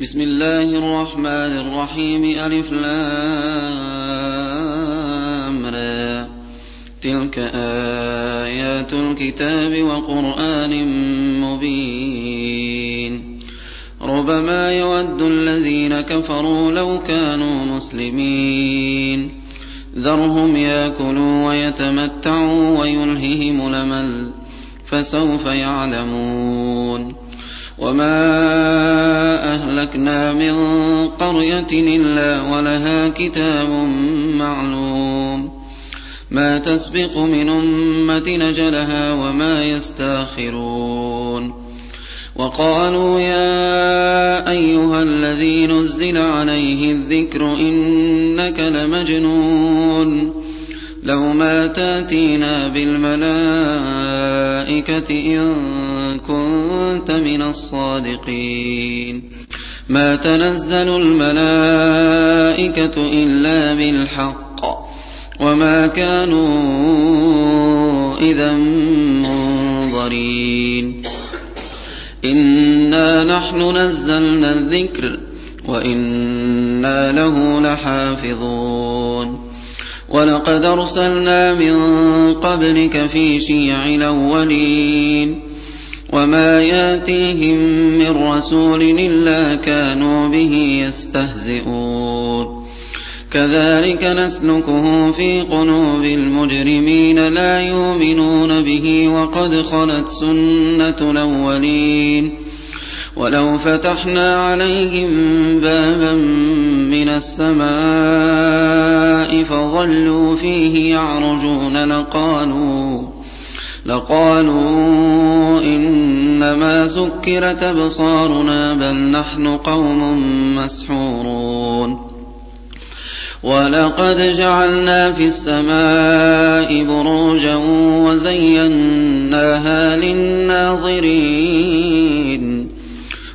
بسم الله الرحمن الرحيم ألف لام را. تلك آيات الكتاب وقرآن مبين. ربما يود الذين كفروا لو كانوا مسلمين. ذرهم ياكلوا ويتمتعوا ويلههم الأمل فسوف يعلمون. وما أهلكنا من قرية إلا ولها كتاب معلوم ما تسبق من أمة نجلها وما يستاخرون وقالوا يا أيها الذي نزل عليه الذكر إنك لمجنون لو ما تأتينا بالملائكة إن كنت من الصادقين. ما تنزل الملائكة إلا بالحق. وما كانوا إذا منظرين. إنا نحن نزلنا الذكر وإنا له لحافظون. ولقد أرسلنا من قبلك في شيع الأولين وما يأتيهم من رسول إلا كانوا به يستهزئون. كذلك نسلكه في قلوب المجرمين لا يؤمنون به وقد خلت سنة الأولين. ولو فتحنا عليهم بابا من السماء فظلوا فيه يعرجون لقالوا لقالوا إنما سكرت أبصارنا بل نحن قوم مسحورون ولقد جعلنا في السماء بروجا وزيناها للناظرين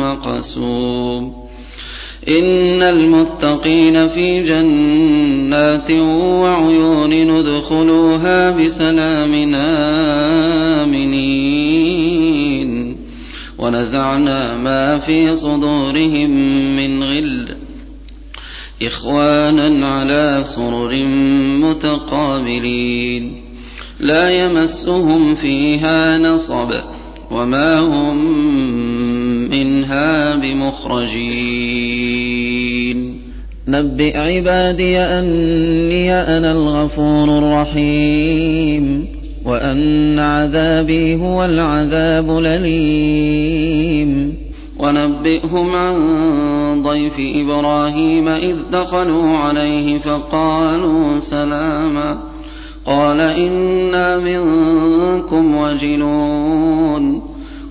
مقسوم. إن المتقين في جنات وعيون ندخلوها بسلام آمنين. ونزعنا ما في صدورهم من غل. إخوانا على سرر متقابلين. لا يمسهم فيها نصب. وما هم منها بمخرجين. نبئ عبادي أني أنا الغفور الرحيم وأن عذابي هو العذاب الأليم. ونبئهم عن ضيف إبراهيم إذ دخلوا عليه فقالوا سلاما. قال إنا منكم وجلون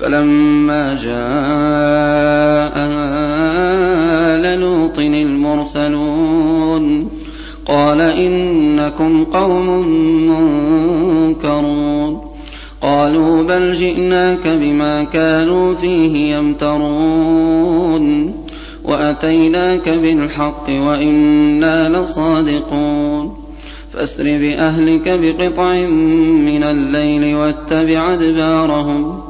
فلما جاء آل لوط المرسلون قال إنكم قوم منكرون. قالوا بل جئناك بما كانوا فيه يمترون. وأتيناك بالحق وإنا لصادقون. فأسر بأهلك بقطع من الليل واتبع أدبارهم.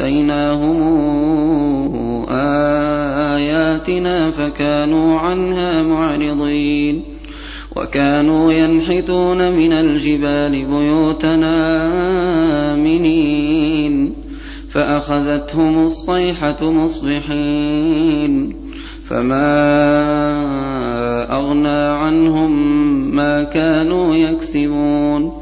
وآتيناهم آياتنا فكانوا عنها معرضين وكانوا ينحتون من الجبال بيوتنا آمنين فأخذتهم الصيحة مصبحين فما أغنى عنهم ما كانوا يكسبون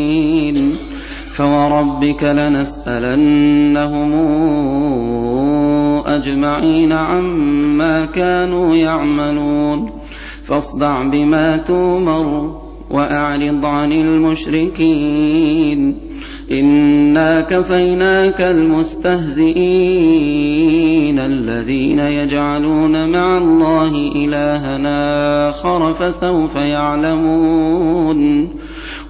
فوربك لنسألنهم أجمعين عما كانوا يعملون. فاصدع بما تومر وأعرض عن المشركين. إنا كفيناك المستهزئين الذين يجعلون مع الله إلهنا آخر فسوف يعلمون.